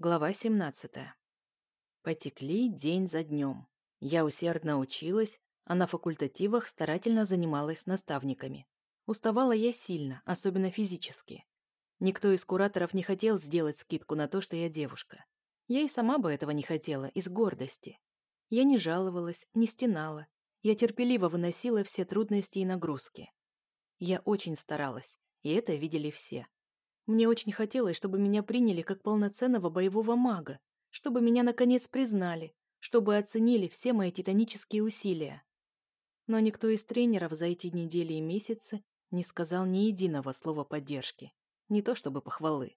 Глава 17. Потекли день за днем. Я усердно училась, а на факультативах старательно занималась с наставниками. Уставала я сильно, особенно физически. Никто из кураторов не хотел сделать скидку на то, что я девушка. Я и сама бы этого не хотела, из гордости. Я не жаловалась, не стенала. Я терпеливо выносила все трудности и нагрузки. Я очень старалась, и это видели все. Мне очень хотелось, чтобы меня приняли как полноценного боевого мага, чтобы меня наконец признали, чтобы оценили все мои титанические усилия. Но никто из тренеров за эти недели и месяцы не сказал ни единого слова поддержки, не то чтобы похвалы.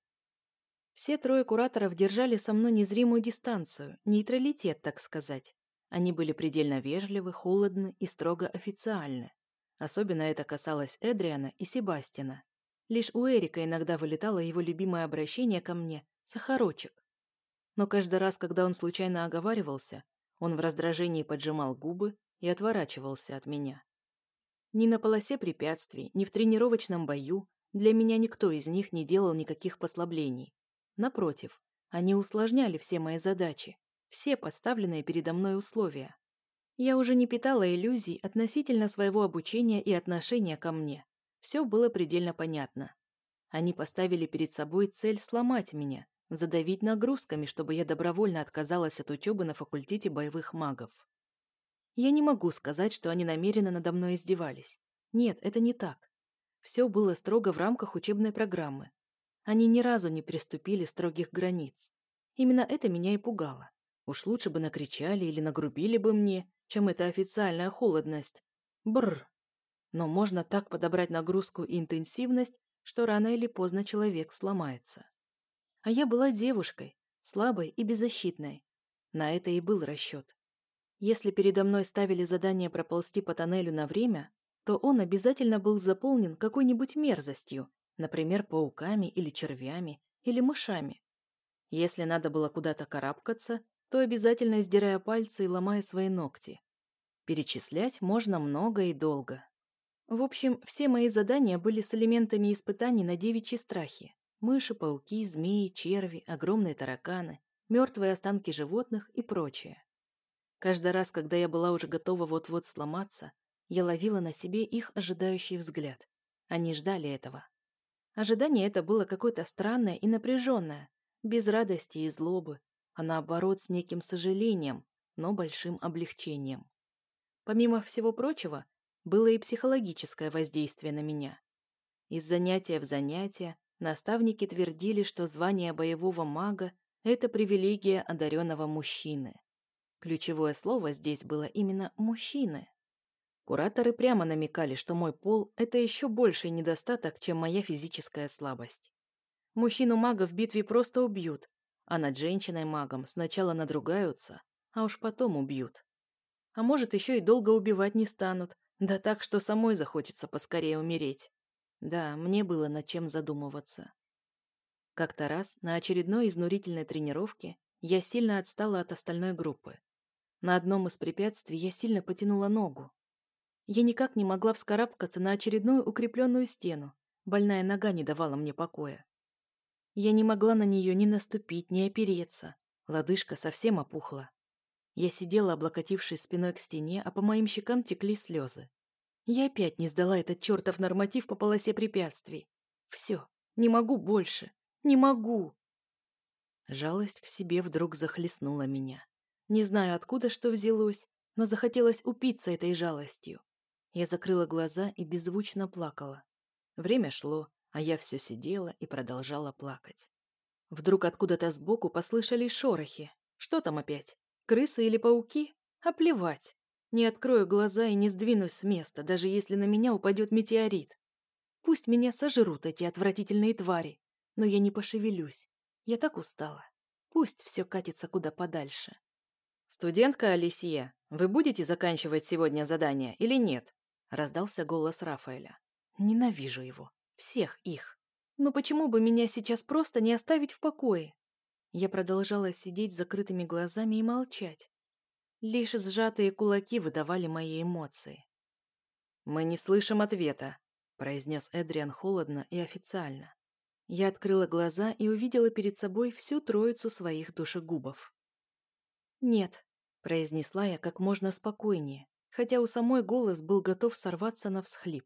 Все трое кураторов держали со мной незримую дистанцию, нейтралитет, так сказать. Они были предельно вежливы, холодны и строго официальны. Особенно это касалось Эдриана и Себастина. Лишь у Эрика иногда вылетало его любимое обращение ко мне «сахарочек». Но каждый раз, когда он случайно оговаривался, он в раздражении поджимал губы и отворачивался от меня. Ни на полосе препятствий, ни в тренировочном бою для меня никто из них не делал никаких послаблений. Напротив, они усложняли все мои задачи, все поставленные передо мной условия. Я уже не питала иллюзий относительно своего обучения и отношения ко мне. Все было предельно понятно. Они поставили перед собой цель сломать меня, задавить нагрузками, чтобы я добровольно отказалась от учебы на факультете боевых магов. Я не могу сказать, что они намеренно надо мной издевались. Нет, это не так. Все было строго в рамках учебной программы. Они ни разу не приступили строгих границ. Именно это меня и пугало. Уж лучше бы накричали или нагрубили бы мне, чем эта официальная холодность. Бррр. Но можно так подобрать нагрузку и интенсивность, что рано или поздно человек сломается. А я была девушкой, слабой и беззащитной. На это и был расчет. Если передо мной ставили задание проползти по тоннелю на время, то он обязательно был заполнен какой-нибудь мерзостью, например, пауками или червями, или мышами. Если надо было куда-то карабкаться, то обязательно сдирая пальцы и ломая свои ногти. Перечислять можно много и долго. В общем, все мои задания были с элементами испытаний на девичьи страхи. Мыши, пауки, змеи, черви, огромные тараканы, мертвые останки животных и прочее. Каждый раз, когда я была уже готова вот-вот сломаться, я ловила на себе их ожидающий взгляд. Они ждали этого. Ожидание это было какое-то странное и напряженное, без радости и злобы, а наоборот с неким сожалением, но большим облегчением. Помимо всего прочего, было и психологическое воздействие на меня. Из занятия в занятие наставники твердили, что звание боевого мага – это привилегия одаренного мужчины. Ключевое слово здесь было именно «мужчины». Кураторы прямо намекали, что мой пол – это еще больший недостаток, чем моя физическая слабость. Мужчину-мага в битве просто убьют, а над женщиной-магом сначала надругаются, а уж потом убьют. А может, еще и долго убивать не станут, да так, что самой захочется поскорее умереть. Да, мне было над чем задумываться. Как-то раз на очередной изнурительной тренировке я сильно отстала от остальной группы. На одном из препятствий я сильно потянула ногу. Я никак не могла вскарабкаться на очередную укрепленную стену. Больная нога не давала мне покоя. Я не могла на нее ни наступить, ни опереться. Лодыжка совсем опухла. Я сидела, облокотившись спиной к стене, а по моим щекам текли слезы. Я опять не сдала этот чертов норматив по полосе препятствий. Все, не могу больше. Не могу. Жалость к себе вдруг захлестнула меня. Не знаю, откуда что взялось, но захотелось упиться этой жалостью. Я закрыла глаза и беззвучно плакала. Время шло, а я все сидела и продолжала плакать. Вдруг откуда-то сбоку послышались шорохи. Что там опять? Крысы или пауки? А плевать. Не открою глаза и не сдвинусь с места, даже если на меня упадет метеорит. Пусть меня сожрут эти отвратительные твари, но я не пошевелюсь. Я так устала. Пусть все катится куда подальше. «Студентка Алисия, вы будете заканчивать сегодня задание или нет?» раздался голос Рафаэля. «Ненавижу его. Всех их. Но почему бы меня сейчас просто не оставить в покое?» Я продолжала сидеть с закрытыми глазами и молчать. Лишь сжатые кулаки выдавали мои эмоции. «Мы не слышим ответа», — произнес Эдриан холодно и официально. Я открыла глаза и увидела перед собой всю троицу своих душегубов. «Нет», — произнесла я как можно спокойнее, хотя у самой голос был готов сорваться на всхлип.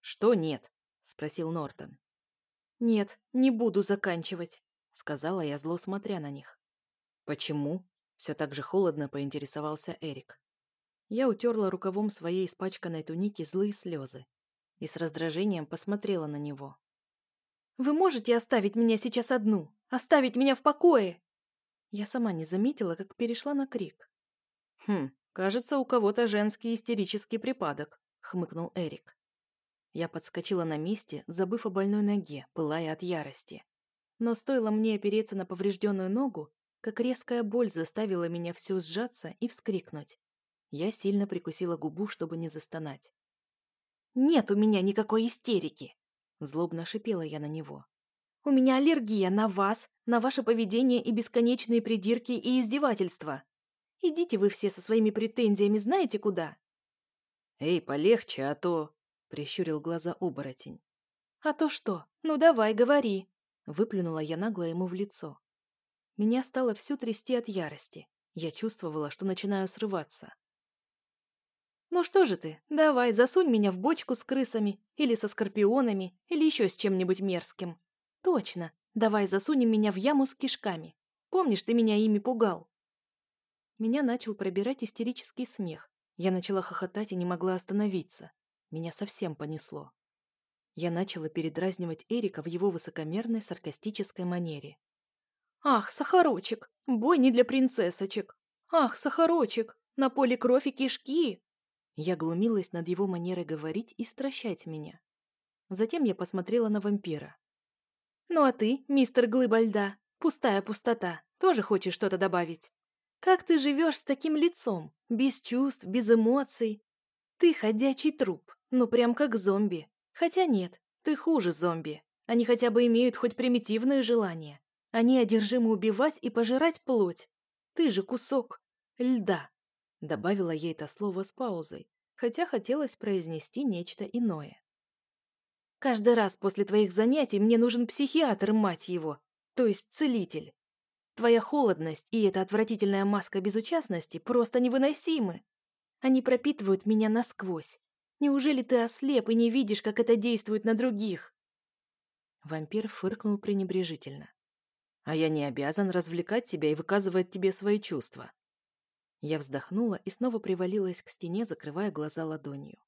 «Что нет?» — спросил Нортон. «Нет, не буду заканчивать», — сказала я, зло смотря на них. «Почему?» — все так же холодно поинтересовался Эрик. Я утерла рукавом своей испачканной туники злые слезы и с раздражением посмотрела на него. «Вы можете оставить меня сейчас одну? Оставить меня в покое?» Я сама не заметила, как перешла на крик. «Хм, кажется, у кого-то женский истерический припадок», — хмыкнул Эрик. Я подскочила на месте, забыв о больной ноге, пылая от ярости. Но стоило мне опереться на поврежденную ногу, как резкая боль заставила меня все сжаться и вскрикнуть. Я сильно прикусила губу, чтобы не застонать. «Нет у меня никакой истерики!» Злобно шипела я на него. «У меня аллергия на вас, на ваше поведение и бесконечные придирки и издевательства. Идите вы все со своими претензиями знаете куда?» «Эй, полегче, а то...» — прищурил глаза оборотень. «А то что? Ну давай, говори!» — выплюнула я нагло ему в лицо. Меня стало всю трясти от ярости. Я чувствовала, что начинаю срываться. «Ну что же ты, давай, засунь меня в бочку с крысами, или со скорпионами, или еще с чем-нибудь мерзким. Точно, давай засунем меня в яму с кишками. Помнишь, ты меня ими пугал?» Меня начал пробирать истерический смех. Я начала хохотать и не могла остановиться. Меня совсем понесло. Я начала передразнивать Эрика в его высокомерной саркастической манере. «Ах, Сахарочек, бой не для принцессочек! Ах, Сахарочек, на поле кровь и кишки!» Я глумилась над его манерой говорить и стращать меня. Затем я посмотрела на вампира. «Ну а ты, мистер Глыба льда, пустая пустота, тоже хочешь что-то добавить? Как ты живешь с таким лицом, без чувств, без эмоций? Ты ходячий труп, ну прям как зомби. Хотя нет, ты хуже зомби. Они хотя бы имеют хоть примитивные желания. Они одержимы убивать и пожирать плоть. Ты же кусок льда. Добавила ей это слово с паузой, хотя хотелось произнести нечто иное. «Каждый раз после твоих занятий мне нужен психиатр, мать его, то есть целитель. Твоя холодность и эта отвратительная маска безучастности просто невыносимы. Они пропитывают меня насквозь. Неужели ты ослеп и не видишь, как это действует на других?» Вампир фыркнул пренебрежительно. «А я не обязан развлекать тебя и выказывать тебе свои чувства. Я вздохнула и снова привалилась к стене, закрывая глаза ладонью.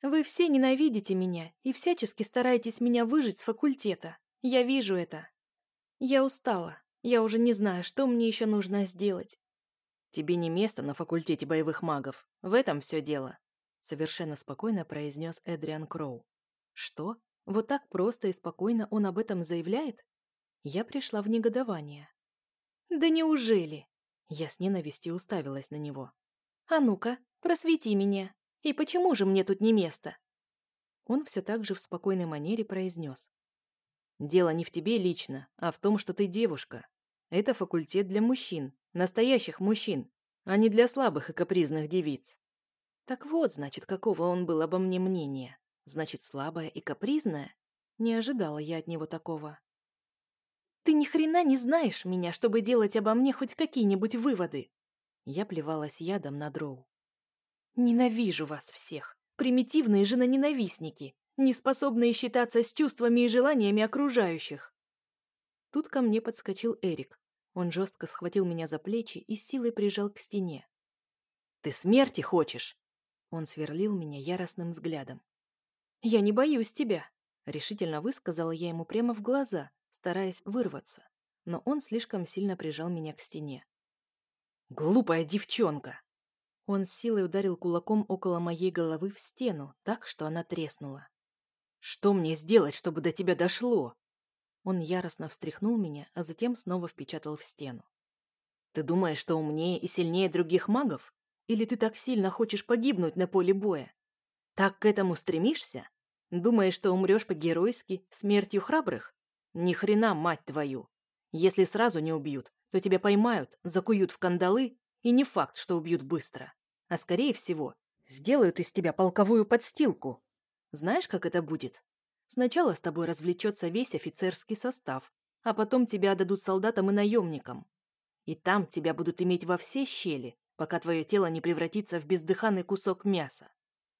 «Вы все ненавидите меня и всячески стараетесь меня выжить с факультета. Я вижу это. Я устала. Я уже не знаю, что мне еще нужно сделать». «Тебе не место на факультете боевых магов. В этом все дело», совершенно спокойно произнес Эдриан Кроу. «Что? Вот так просто и спокойно он об этом заявляет?» Я пришла в негодование. «Да неужели?» Я с ненавистью уставилась на него. «А ну-ка, просвети меня. И почему же мне тут не место?» Он все так же в спокойной манере произнес. «Дело не в тебе лично, а в том, что ты девушка. Это факультет для мужчин, настоящих мужчин, а не для слабых и капризных девиц». Так вот, значит, какого он был обо мне мнения. Значит, слабая и капризная? Не ожидала я от него такого. Ты ни хрена не знаешь меня, чтобы делать обо мне хоть какие-нибудь выводы. Я плевалась ядом на дроу. Ненавижу вас всех. Примитивные женоненавистники, не способные считаться с чувствами и желаниями окружающих. Тут ко мне подскочил Эрик. Он жестко схватил меня за плечи и силой прижал к стене. «Ты смерти хочешь?» Он сверлил меня яростным взглядом. «Я не боюсь тебя», — решительно высказала я ему прямо в глаза, стараясь вырваться, но он слишком сильно прижал меня к стене. «Глупая девчонка!» Он с силой ударил кулаком около моей головы в стену, так, что она треснула. «Что мне сделать, чтобы до тебя дошло?» Он яростно встряхнул меня, а затем снова впечатал в стену. «Ты думаешь, что умнее и сильнее других магов? Или ты так сильно хочешь погибнуть на поле боя? Так к этому стремишься? Думаешь, что умрешь по-геройски, смертью храбрых? Ни хрена, мать твою. Если сразу не убьют, то тебя поймают, закуют в кандалы, и не факт, что убьют быстро. А скорее всего, сделают из тебя полковую подстилку. Знаешь, как это будет? Сначала с тобой развлечется весь офицерский состав, а потом тебя отдадут солдатам и наемникам. И там тебя будут иметь во все щели, пока твое тело не превратится в бездыханный кусок мяса.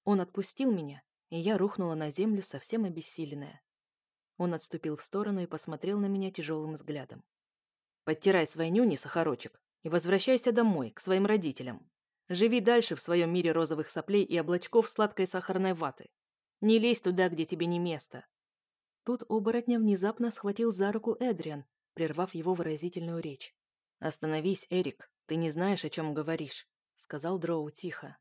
Он отпустил меня, и я рухнула на землю совсем обессиленная. Он отступил в сторону и посмотрел на меня тяжелым взглядом. «Подтирай свои нюни, сахарочек, и возвращайся домой, к своим родителям. Живи дальше в своем мире розовых соплей и облачков сладкой сахарной ваты. Не лезь туда, где тебе не место». Тут оборотня внезапно схватил за руку Эдриан, прервав его выразительную речь. «Остановись, Эрик, ты не знаешь, о чем говоришь», — сказал Дроу тихо.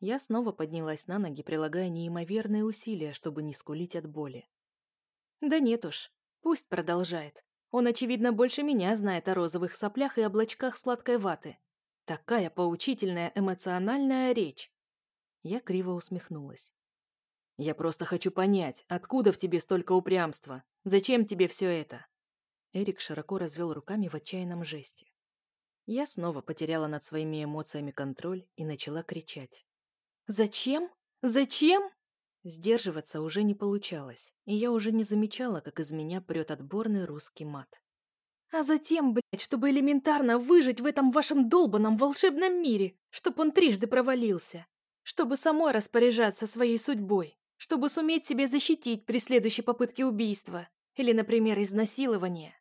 Я снова поднялась на ноги, прилагая неимоверные усилия, чтобы не скулить от боли. Да нет уж, пусть продолжает. Он, очевидно, больше меня знает о розовых соплях и облачках сладкой ваты. Такая поучительная эмоциональная речь. Я криво усмехнулась. Я просто хочу понять, откуда в тебе столько упрямства? Зачем тебе все это? Эрик широко развел руками в отчаянном жесте. Я снова потеряла над своими эмоциями контроль и начала кричать. «Зачем? Зачем?» Сдерживаться уже не получалось, и я уже не замечала, как из меня прет отборный русский мат. «А затем, блядь, чтобы элементарно выжить в этом вашем долбанном волшебном мире, чтоб он трижды провалился, чтобы самой распоряжаться своей судьбой, чтобы суметь себя защитить при следующей попытке убийства или, например, изнасилования.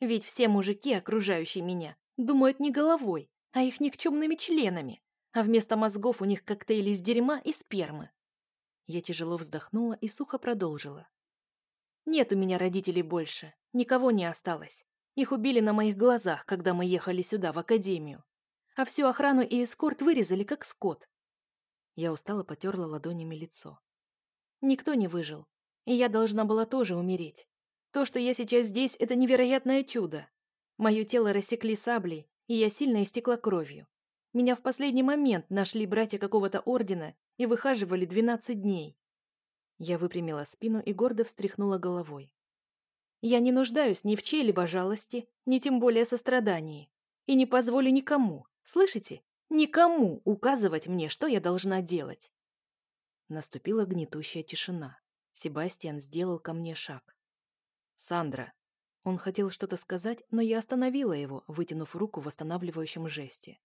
Ведь все мужики, окружающие меня, думают не головой, а их никчемными членами, а вместо мозгов у них коктейль из дерьма и спермы. Я тяжело вздохнула и сухо продолжила. Нет у меня родителей больше, никого не осталось. Их убили на моих глазах, когда мы ехали сюда, в академию. А всю охрану и эскорт вырезали, как скот. Я устало потерла ладонями лицо. Никто не выжил, и я должна была тоже умереть. То, что я сейчас здесь, это невероятное чудо. Мое тело рассекли саблей, и я сильно истекла кровью. Меня в последний момент нашли братья какого-то ордена и выхаживали 12 дней. Я выпрямила спину и гордо встряхнула головой. Я не нуждаюсь ни в чьей-либо жалости, ни тем более сострадании. И не позволю никому, слышите, никому указывать мне, что я должна делать. Наступила гнетущая тишина. Себастьян сделал ко мне шаг. «Сандра». Он хотел что-то сказать, но я остановила его, вытянув руку в останавливающем жесте.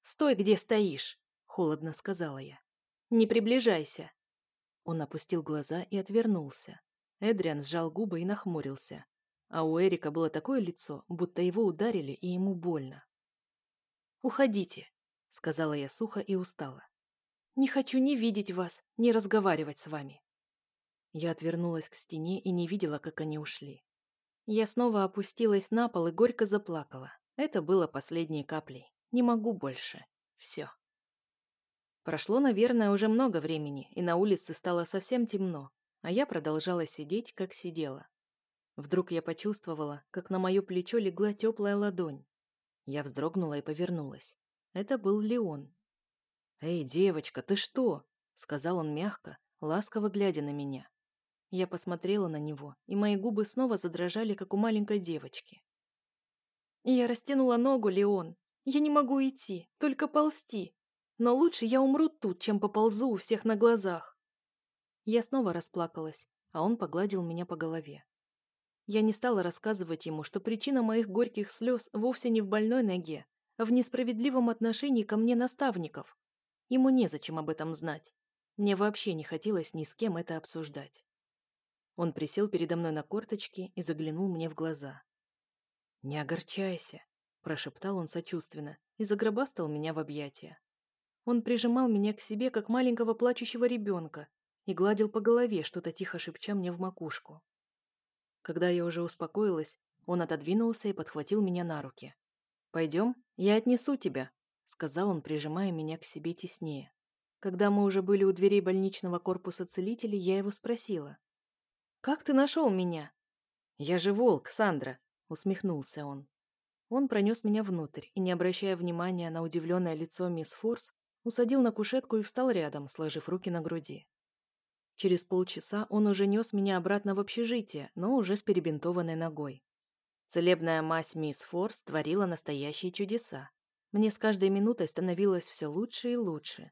«Стой, где стоишь!» — холодно сказала я. «Не приближайся!» Он опустил глаза и отвернулся. Эдриан сжал губы и нахмурился. А у Эрика было такое лицо, будто его ударили и ему больно. «Уходите», — сказала я сухо и устала. «Не хочу ни видеть вас, ни разговаривать с вами». Я отвернулась к стене и не видела, как они ушли. Я снова опустилась на пол и горько заплакала. Это было последней каплей. Не могу больше. Все. Прошло, наверное, уже много времени, и на улице стало совсем темно, а я продолжала сидеть, как сидела. Вдруг я почувствовала, как на мое плечо легла теплая ладонь. Я вздрогнула и повернулась. Это был Леон. «Эй, девочка, ты что?» — сказал он мягко, ласково глядя на меня. Я посмотрела на него, и мои губы снова задрожали, как у маленькой девочки. Я растянула ногу, Леон, я не могу идти, только ползти. Но лучше я умру тут, чем поползу у всех на глазах. Я снова расплакалась, а он погладил меня по голове. Я не стала рассказывать ему, что причина моих горьких слез вовсе не в больной ноге, а в несправедливом отношении ко мне наставников. Ему незачем об этом знать. Мне вообще не хотелось ни с кем это обсуждать. Он присел передо мной на корточки и заглянул мне в глаза. «Не огорчайся прошептал он сочувственно и загробастал меня в объятия. Он прижимал меня к себе, как маленького плачущего ребенка, и гладил по голове, что-то тихо шепча мне в макушку. Когда я уже успокоилась, он отодвинулся и подхватил меня на руки. «Пойдем, я отнесу тебя», — сказал он, прижимая меня к себе теснее. Когда мы уже были у дверей больничного корпуса целителей, я его спросила. «Как ты нашел меня?» «Я же волк, Сандра», — усмехнулся он. Он пронес меня внутрь и, не обращая внимания на удивленное лицо мисс Форс, усадил на кушетку и встал рядом, сложив руки на груди. Через полчаса он уже нес меня обратно в общежитие, но уже с перебинтованной ногой. Целебная мазь мисс Форс творила настоящие чудеса. Мне с каждой минутой становилось все лучше и лучше.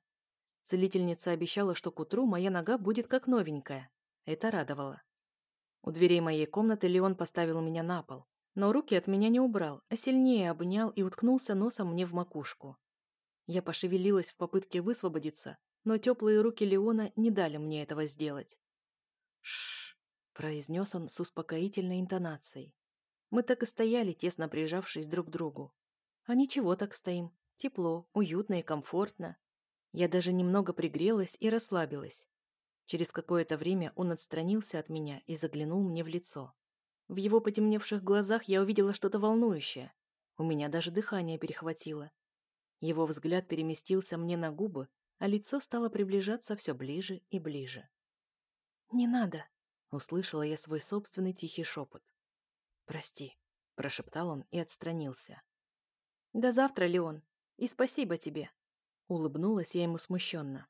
Целительница обещала, что к утру моя нога будет как новенькая. Это радовало. У дверей моей комнаты Леон поставил меня на пол, но руки от меня не убрал, а сильнее обнял и уткнулся носом мне в макушку. Я пошевелилась в попытке высвободиться, но теплые руки Леона не дали мне этого сделать. Шш, произнес он с успокоительной интонацией. Мы так и стояли, тесно прижавшись друг к другу. А ничего так стоим. Тепло, уютно и комфортно. Я даже немного пригрелась и расслабилась. Через какое-то время он отстранился от меня и заглянул мне в лицо. В его потемневших глазах я увидела что-то волнующее. У меня даже дыхание перехватило. Его взгляд переместился мне на губы, а лицо стало приближаться все ближе и ближе. «Не надо», — услышала я свой собственный тихий шепот. «Прости», — прошептал он и отстранился. «До завтра, Леон, и спасибо тебе», — улыбнулась я ему смущенно.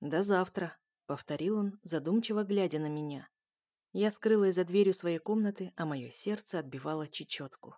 «До завтра», — повторил он, задумчиво глядя на меня. Я скрылась за дверью своей комнаты, а мое сердце отбивало чечетку.